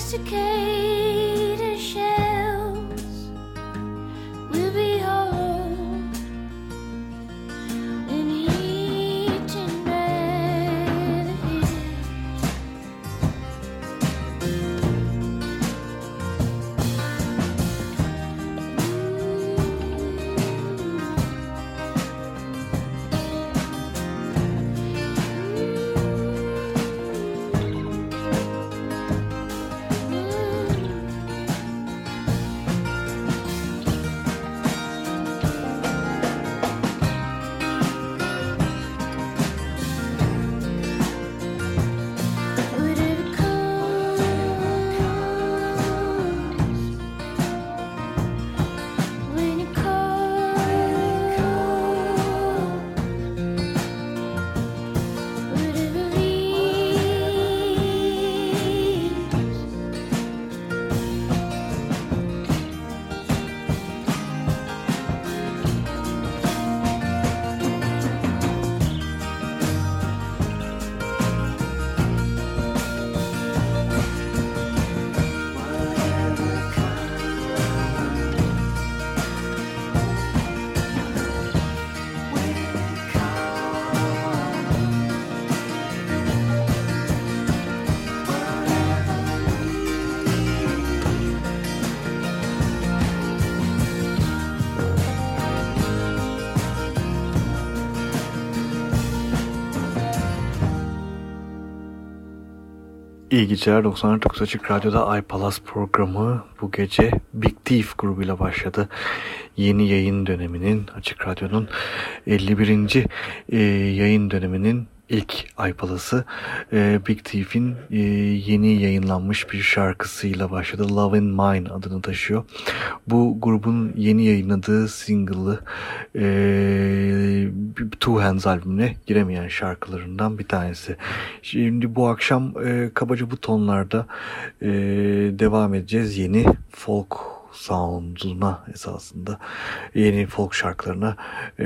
intoxicated shell. İyi geceler 99 Açık Radyo'da Ay Palas programı bu gece Big Thief grubuyla başladı. Yeni yayın döneminin Açık Radyo'nun 51. E, yayın döneminin ilk Ay Palası e, Big Thief'in e, yeni yayınlanmış bir şarkısıyla başladı. Love in Mine adını taşıyor. Bu grubun yeni yayınladığı single'ı e, Two Hands albümüne giremeyen şarkılarından bir tanesi. Şimdi bu akşam e, kabaca bu tonlarda e, devam edeceğiz. Yeni folk sound'una esasında yeni folk şarkılarına e,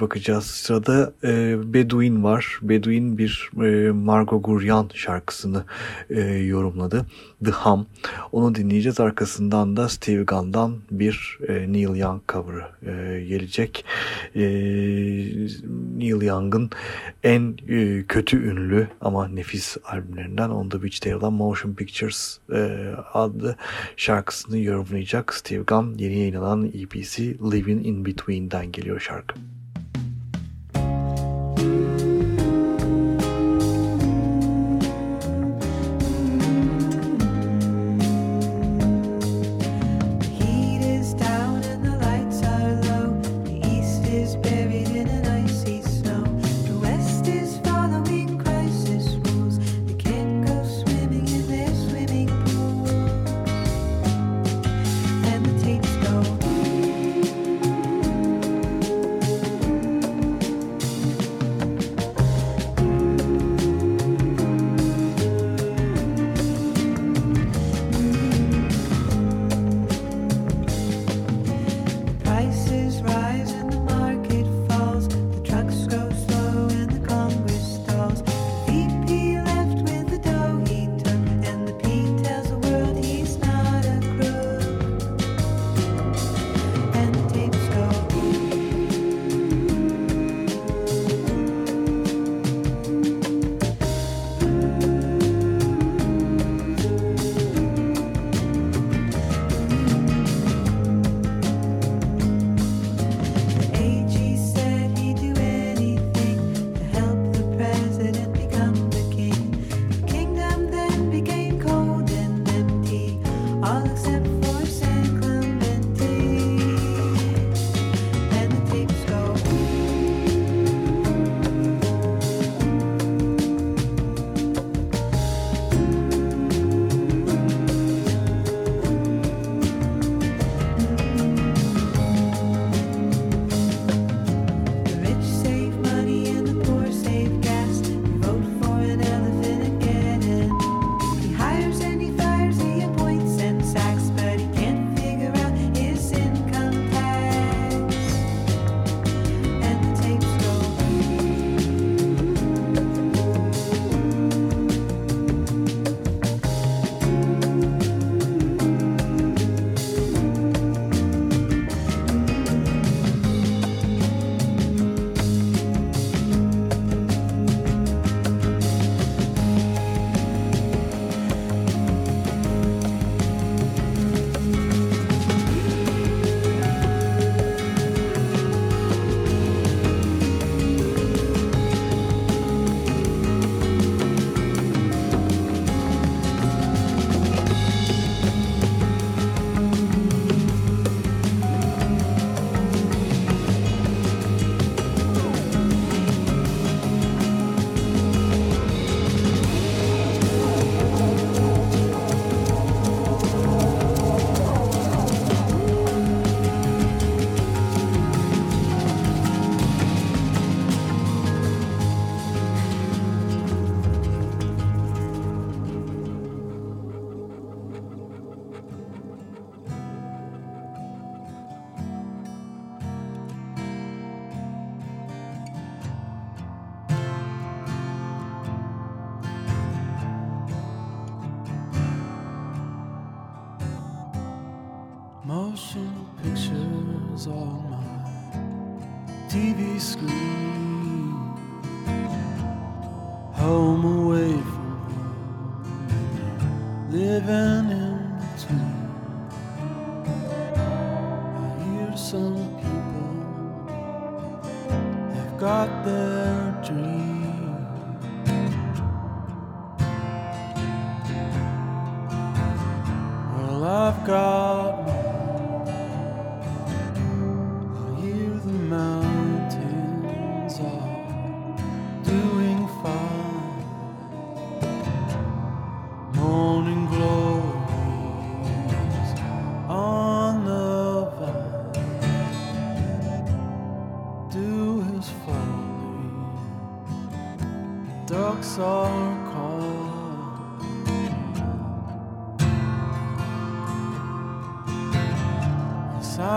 bakacağız. Sırada e, Bedouin var. Bedouin bir e, Margot Guryan şarkısını e, yorumladı. The Hum. Onu dinleyeceğiz. Arkasından da Steve Gunn'dan bir e, Neil Young cover'ı e, gelecek. E, Neil Young'ın en e, kötü ünlü ama nefis albümlerinden On the Beach'te yer alan Motion Pictures e, adlı şarkısını yorumlayacak Steve Gunn. Yeni yayınlanan EPC Living in Between'den geliyor şarkı. motion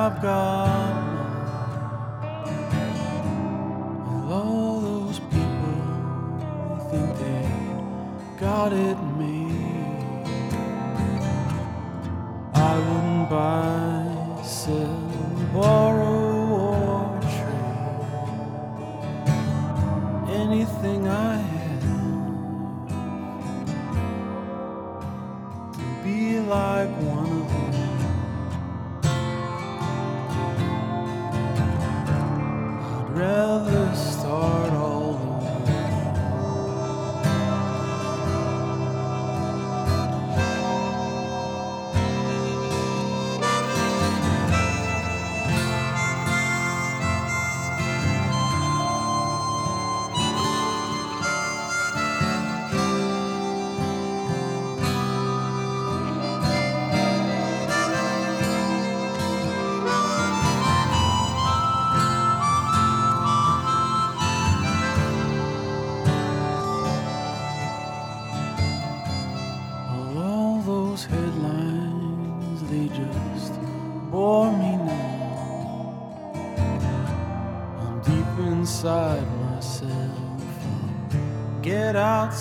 I've got mine. And all those people think they got it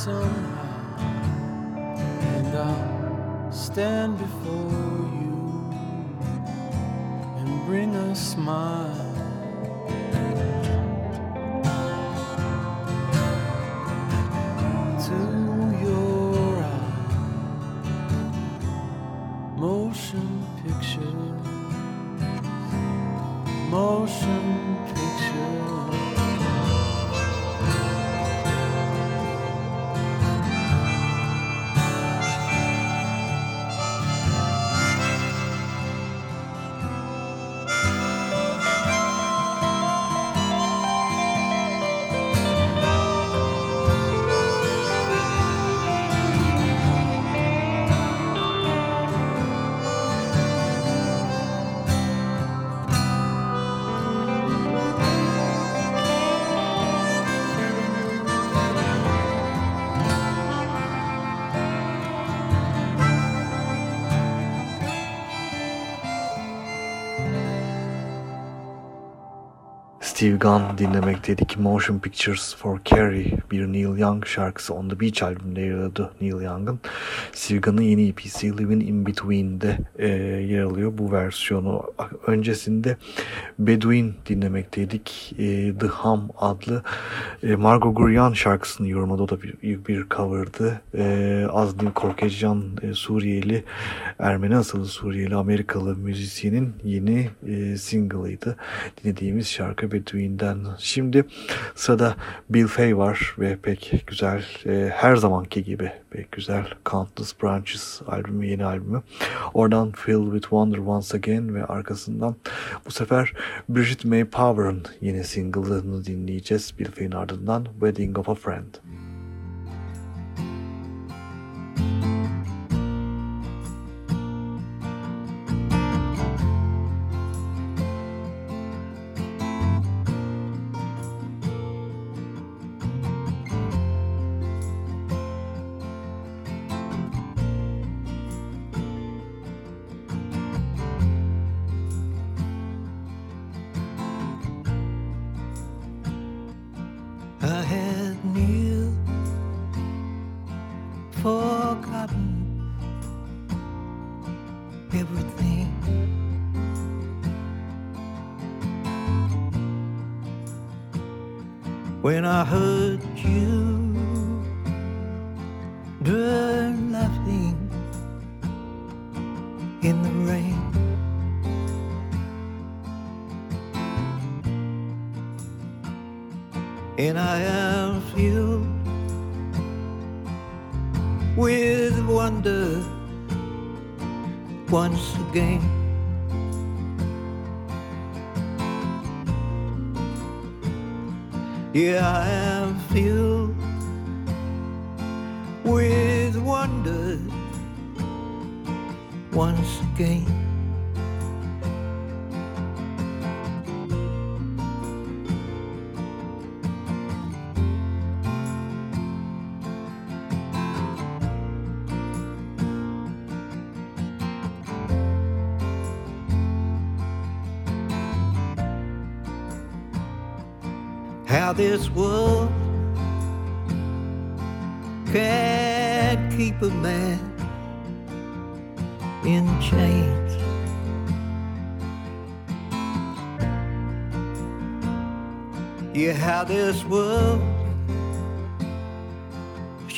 somehow. And I'll stand before you and bring a smile. To your motion picture, motion picture. Steve Gunn dinlemekteydik. Motion Pictures for Carrie bir Neil Young şarkısı On The Beach albümünde yer alıyordu Neil Young'ın. Steve Gunn'ın yeni EP'si Living In Between'de e, yer alıyor bu versiyonu. Öncesinde Bedouin dinlemekteydik. E, The Hum adlı e, Margot Guryan şarkısını yorumladı. O da bir, bir cover'dı. E, Azdim Korkeccan e, Suriyeli, Ermeni asıllı Suriyeli Amerikalı müzisyenin yeni e, single'ıydı. Dinlediğimiz şarkı Bedouin'den. Şimdi sırada Bill Fay var ve pek güzel e, her zamanki gibi pek güzel Countless Branches albümü yeni albümü. Oradan Filled with Wonder Once Again ve arkasından bu sefer Bridget May Power'ın yeni single'ını dinleyeceğiz. Bill Fay'in ardından Wedding of a Friend. I when I heard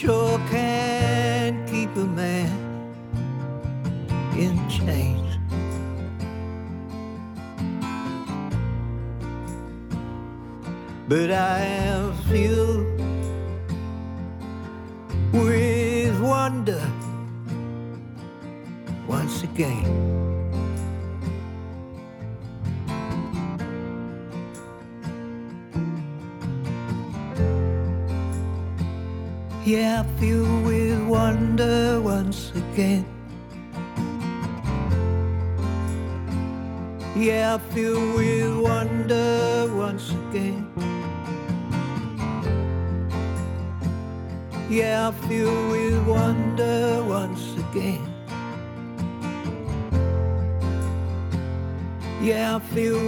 sure can keep a man in chains. But I am filled with wonder once again. Again. Yeah, I feel with wonder once again. Yeah, I feel with wonder once again. Yeah, I feel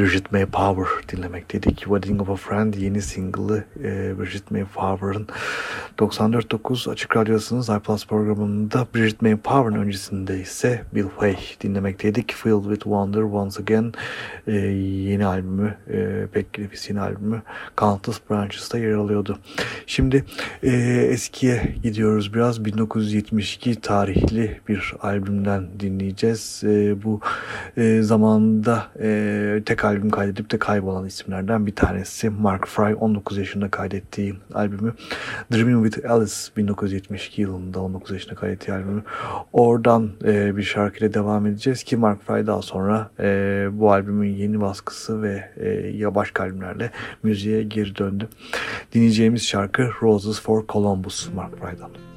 Bridget May Power dinlemekteydik. Wedding of a Friend yeni single'ı e, Bridget May Power'ın 94.9 Açık Radyosu'nun iPlus programında Bridget May Power'ın öncesinde ise Bill Way dinlemekteydik. Filled with Wonder Once Again e, yeni albümü e, pek nefis yeni albümü Countless Branches'ta yer alıyordu. Şimdi e, eskiye gidiyoruz biraz 1972 tarihli bir albümden dinleyeceğiz. E, bu e, zamanda e, tek albüm kaydedip de kaybolan isimlerden bir tanesi. Mark Fry 19 yaşında kaydettiği albümü Dreaming with Alice 1972 yılında 19 yaşında kaydettiği albümü. Oradan e, bir şarkıyla devam edeceğiz ki Mark Fry daha sonra e, bu albümün yeni baskısı ve e, ya başka albümlerle müziğe geri döndü. Dinleyeceğimiz şarkı Roses for Columbus Mark Fry'dan.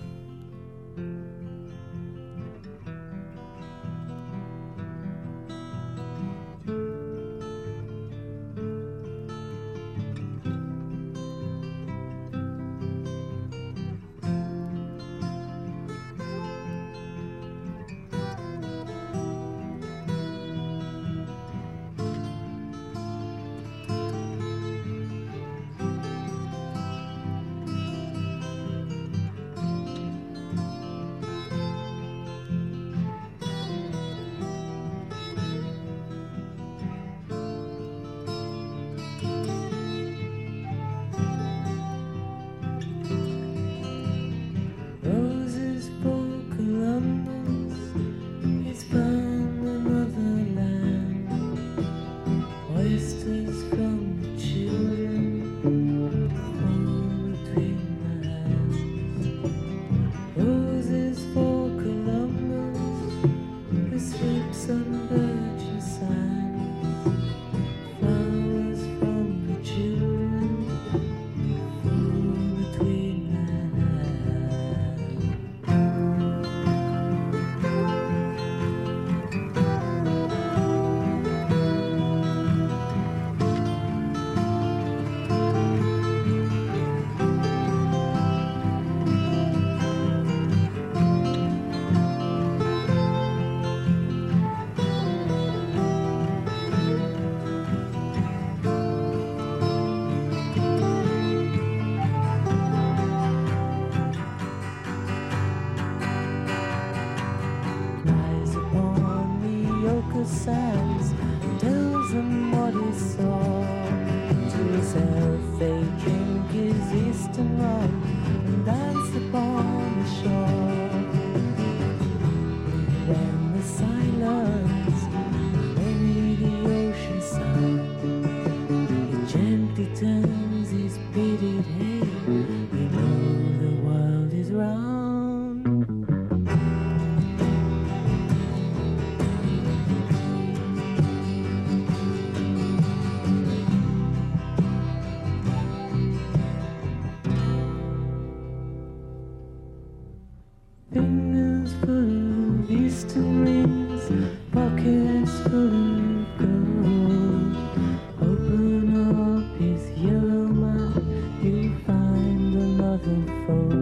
other folk.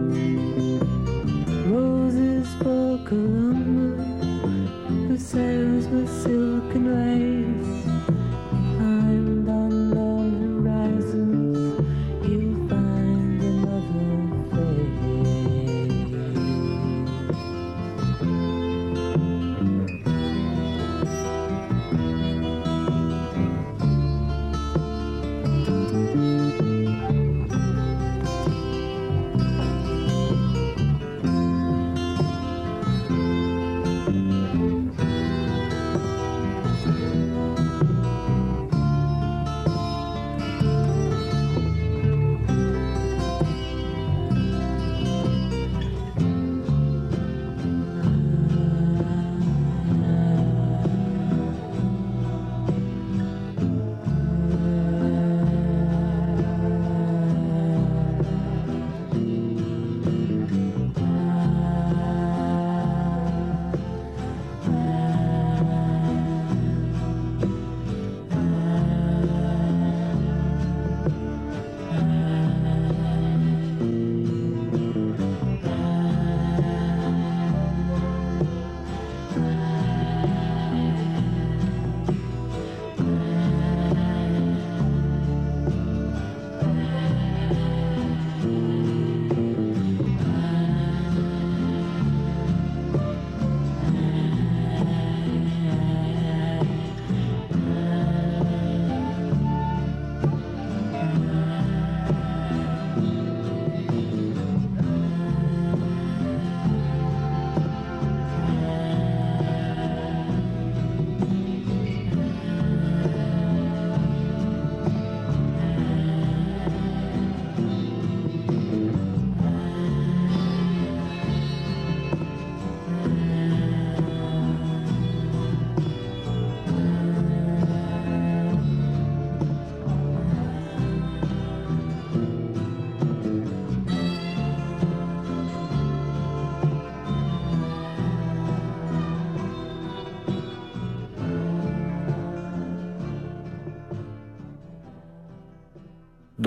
Roses for Columbus, who sails with silken white.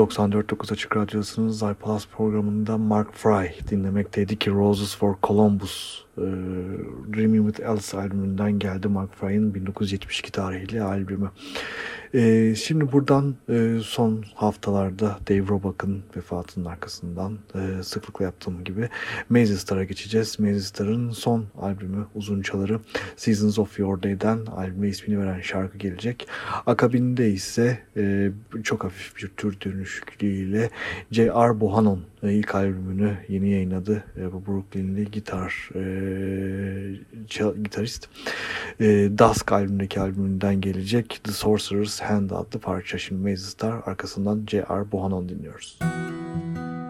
94.9 Açık Radyosu'nun Zaypalas programında Mark Fry dinlemekteydi ki Roses for Columbus e, Dreaming with Alice albümünden geldi Mark Fry'ın 1972 tarihli albümü. E, şimdi buradan e, son haftalarda Dave Roebuck'ın vefatının arkasından e, sıklıkla yaptığım gibi Mazzy Star'a geçeceğiz. Mazzy Star'ın son albümü uzunçaları Seasons of Your Day'den albüme ismini veren şarkı gelecek. Akabinde ise e, çok hafif bir tür dönüşüklüğüyle J.R. Bohannon e, ilk albümünü yeni yayınladı. E, bu Brooklyn'li gitar e, gitarist. E, Dusk albümündeki albümünden gelecek The Sorcerer's Hand adlı parça. Şimdi Maze Star arkasından J.R. Bohannon dinliyoruz. Müzik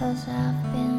Cause I've been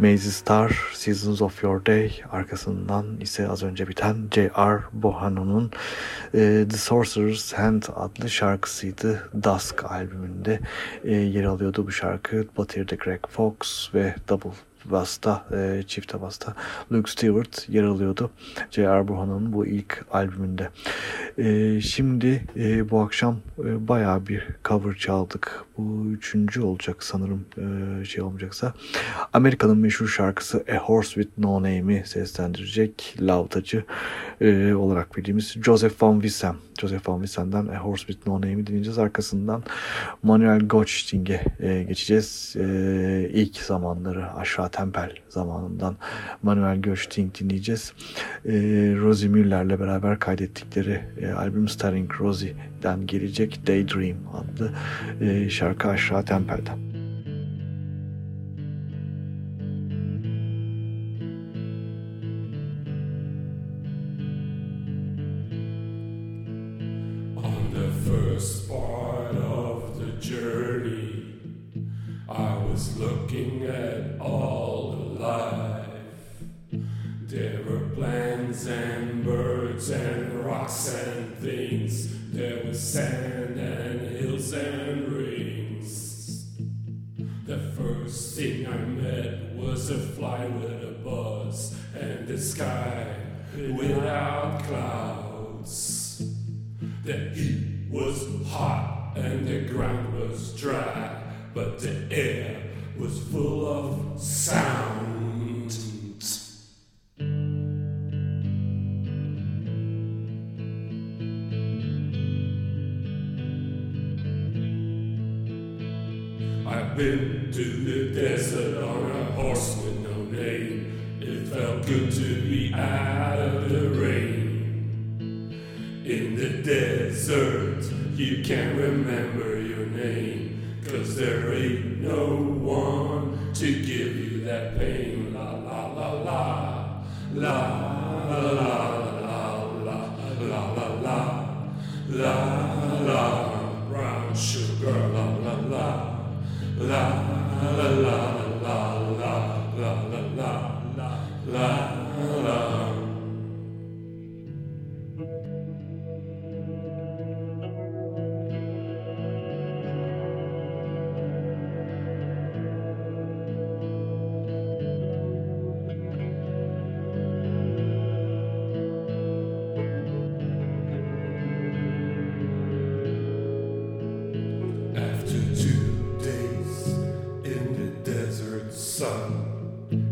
Maisie Star, Seasons of Your Day, arkasından ise az önce biten J.R. Bohano'nun e, The Sorcerer's Hand adlı şarkısıydı. Dusk albümünde e, yer alıyordu bu şarkı. Batır'da Greg Fox ve Double basta, e, çifte basta Luke Stewart yer alıyordu. J.R. Burhan'ın bu ilk albümünde. E, şimdi e, bu akşam e, bayağı bir cover çaldık. Bu üçüncü olacak sanırım e, şey olmayacaksa. Amerika'nın meşhur şarkısı A Horse With No Name'i seslendirecek lavtacı e, olarak bildiğimiz Joseph Van Wissem. Joseph Van Wissem'den A Horse With No Name'i dinleyeceğiz. Arkasından Manuel Gottschting'e e, geçeceğiz. E, ilk zamanları aşağı Tempel zamanından Manuel Göçting dinleyeceğiz. E, Rosie Müller'le beraber kaydettikleri e, albüm Starring Rosie'den gelecek Daydream adlı e, şarkı aşağı Tempel'den. looking at sand and hills and rings. The first thing I met was a fly with a buzz and the sky without clouds.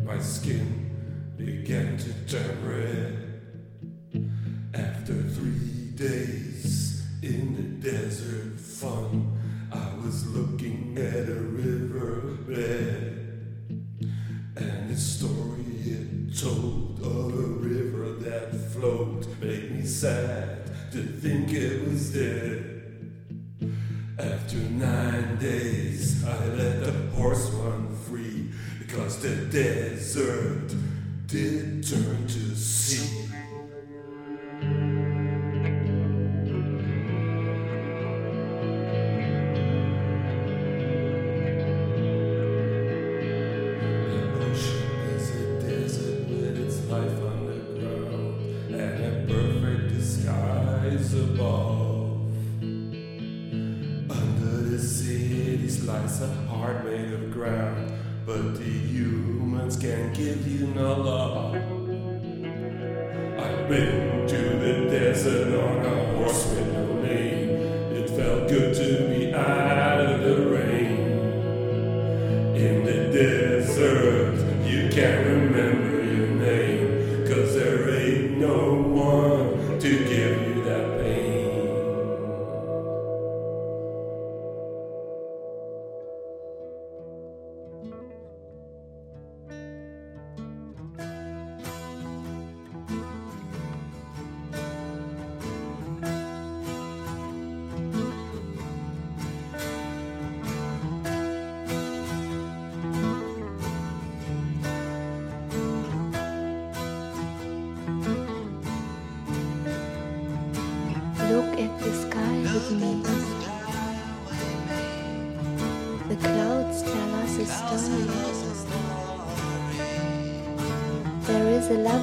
mas que the desert. did.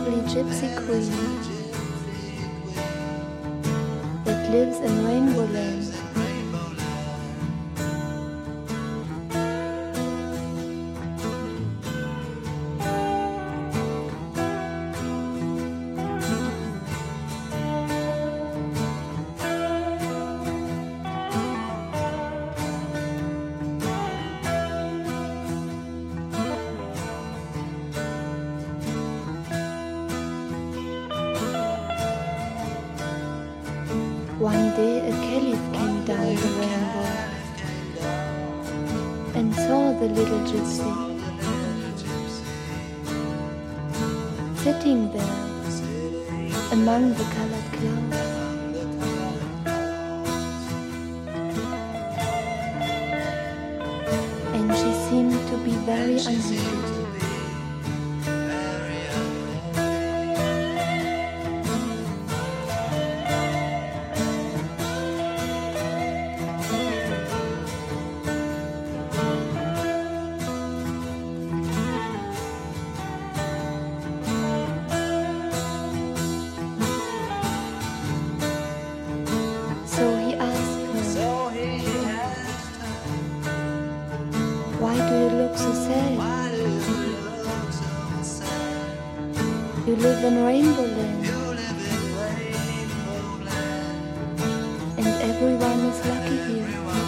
Lovely gypsy queen that lives in Rainbow Land. You live in Rainbow Land. And everyone is lucky here.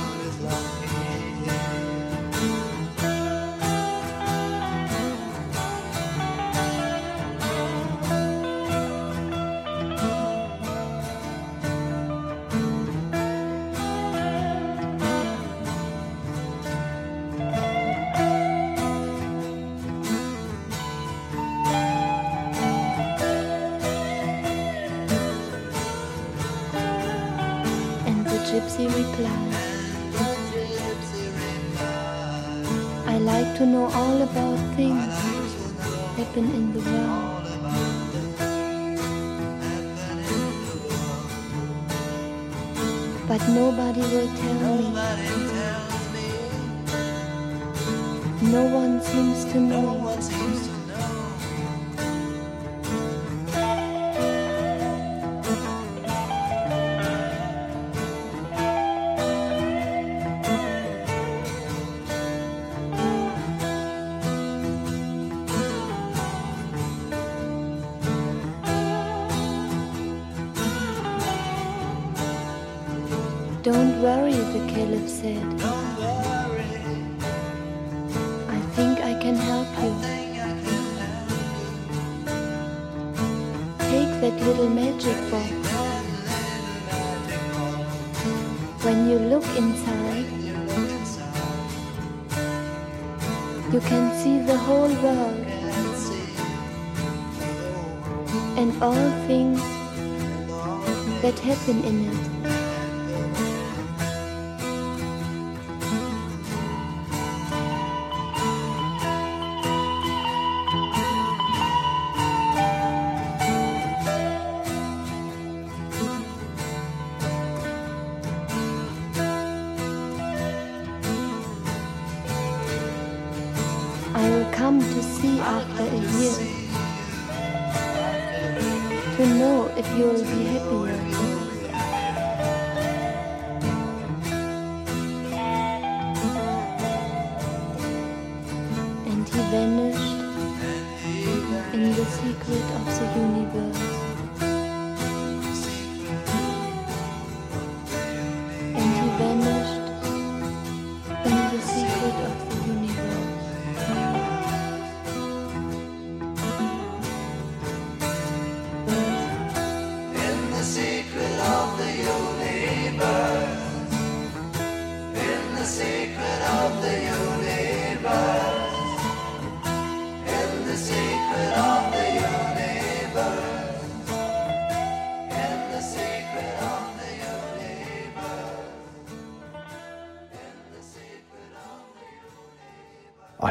Don't worry, the caliph said. I think I can help you. Take that little magic box. When you look inside, you can see the whole world and all things that happen in it.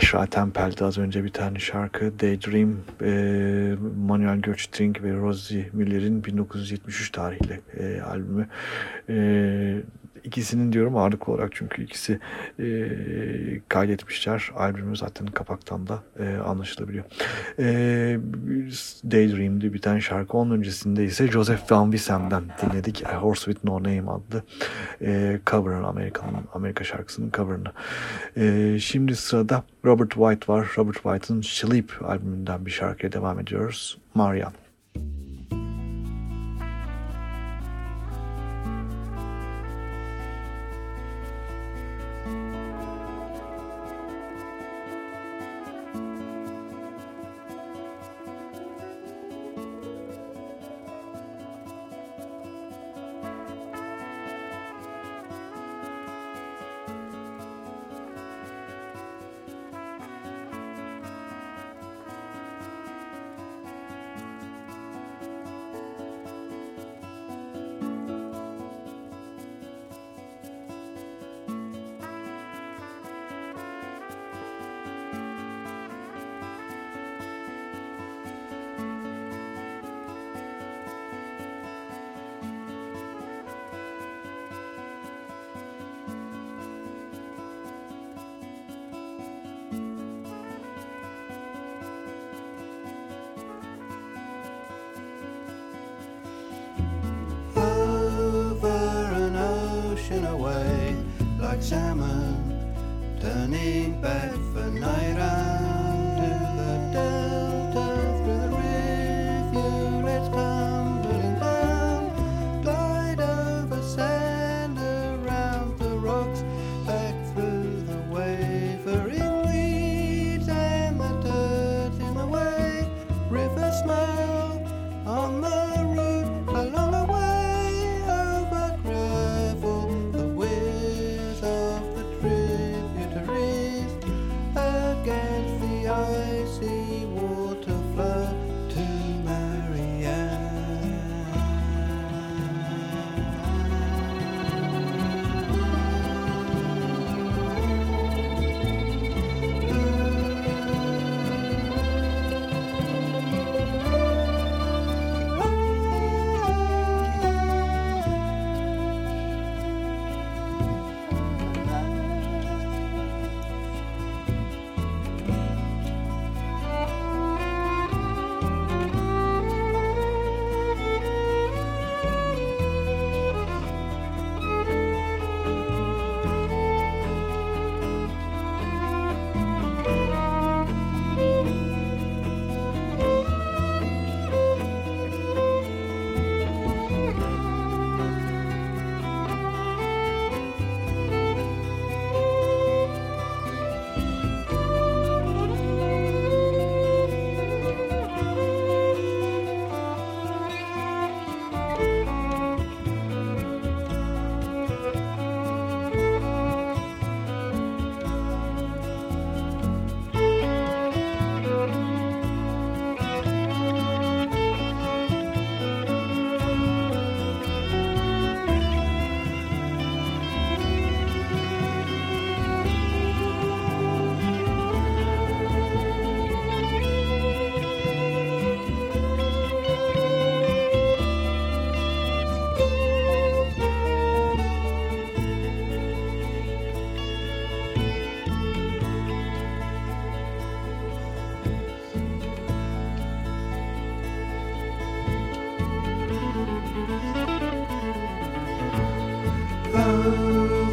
Aşağı Tempel'de az önce bir tane şarkı Daydream, e, Manuel Göçtring ve Rosie Müller'in 1973 tarihli e, albümü. E, ikisinin diyorum ağırlıklı olarak çünkü ikisi e, kaydetmişler. Albümü zaten kapaktan da e, anlaşılabiliyor. E, Daydream'de biten şarkı. Onun öncesinde ise Joseph Van Wissem'den dinledik. A Horse With No Name adlı e, cover'ını, Amerika'nın Amerika şarkısının cover'ını. E, şimdi sırada Robert White var. Robert White'ın Sleep albümünden bir şarkıya devam ediyoruz. Marian.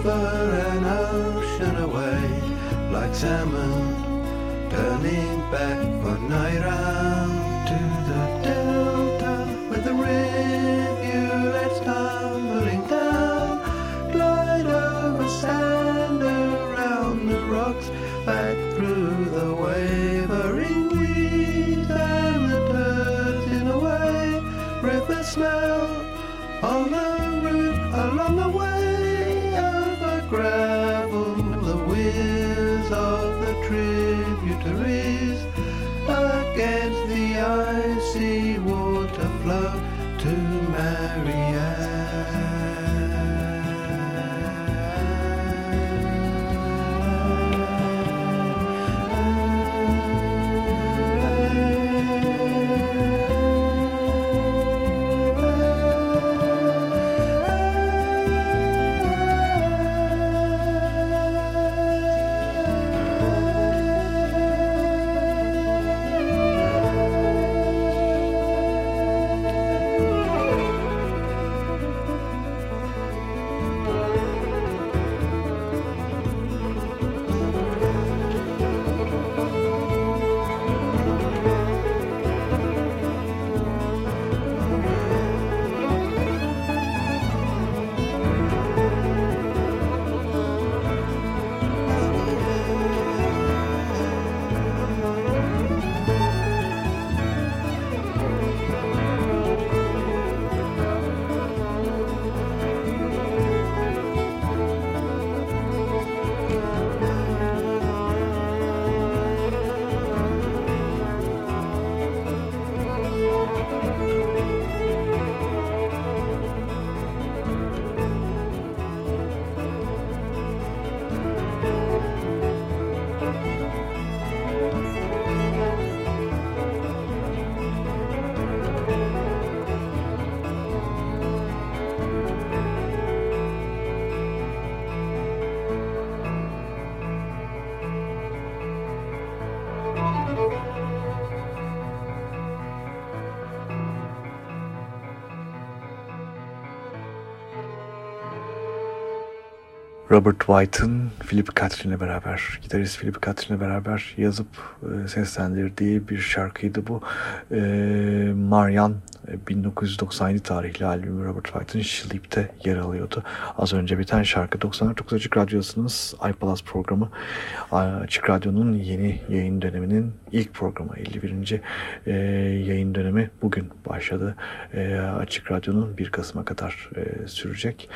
over an ocean away, like salmon turning back one night round to the delta with the rivulets tumbling down, glide over sand around the rocks, back through the wavering weeds and the dirt in a way, river smell. Robert White'ın Philip Catherine'le beraber, gitarist Philip Catherine'le beraber yazıp e, seslendirdiği bir şarkıydı bu. E, Marian 1997 e, tarihli albümü Robert White'ın Sleep'te yer alıyordu. Az önce biten şarkı 99 Açık Radyosu'nun iPalaz programı. Açık Radyo'nun yeni yayın döneminin ilk programı 51. E, yayın dönemi bugün başladı. E, Açık Radyo'nun 1 Kasım'a kadar sürecek.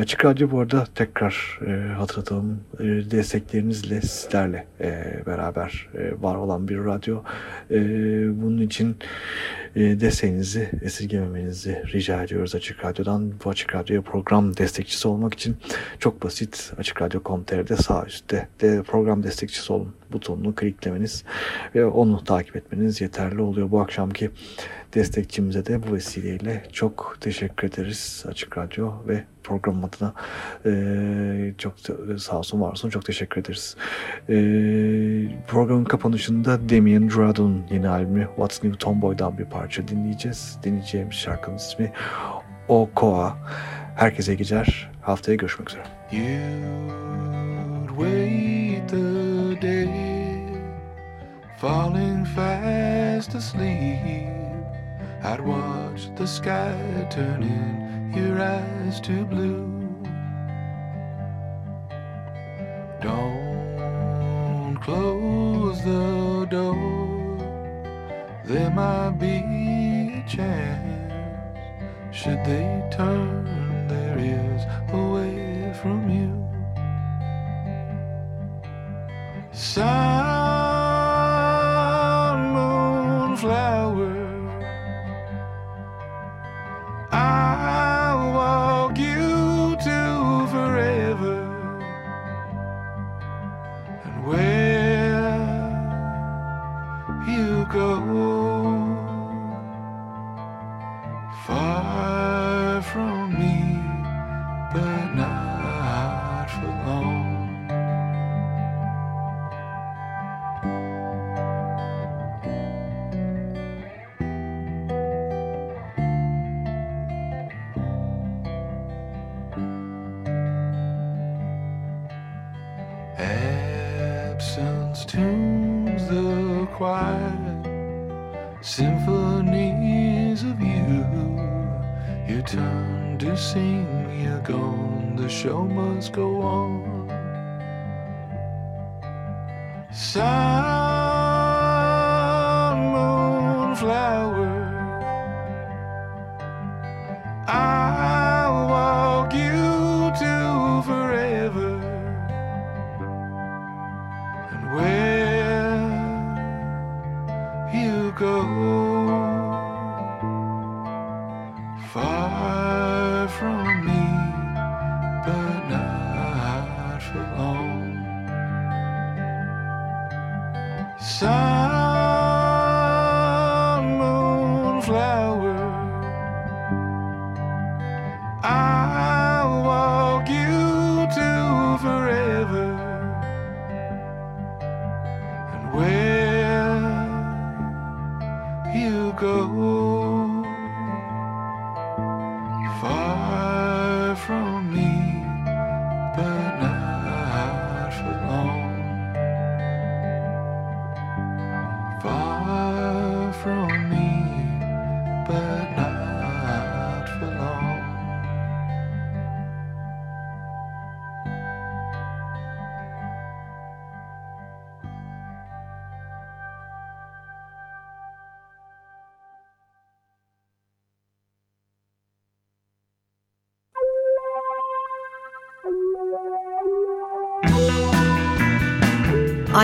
Açık Radyo bu arada tekrar e, hatırlatalım desteklerinizle sizlerle beraber var olan bir radyo. Bunun için e, desteğinizi esirgememenizi rica ediyoruz Açık Radyo'dan. Bu Açık Radyo'ya program destekçisi olmak için çok basit Açık Radyo.com.tr'de sağ üstte de program destekçisi olun butonunu kliklemeniz ve onu takip etmeniz yeterli oluyor. Bu akşamki destekçimize de bu vesileyle çok teşekkür ederiz Açık Radyo ve program adına e, çok sağ olsun var olsun çok teşekkür ederiz. E, programın kapanışında Damien Durad'ın yeni albümü What's New Tomboy'dan bir parça dinleyeceğiz. Dinleyeceğimiz şarkının ismi Okoa. Herkese geceler. Haftaya görüşmek üzere. You'd wait the day Falling fast asleep I'd watch the sky turning your eyes to blue. Don't close the door, there might be a chance. Should they turn their ears away from you? Sign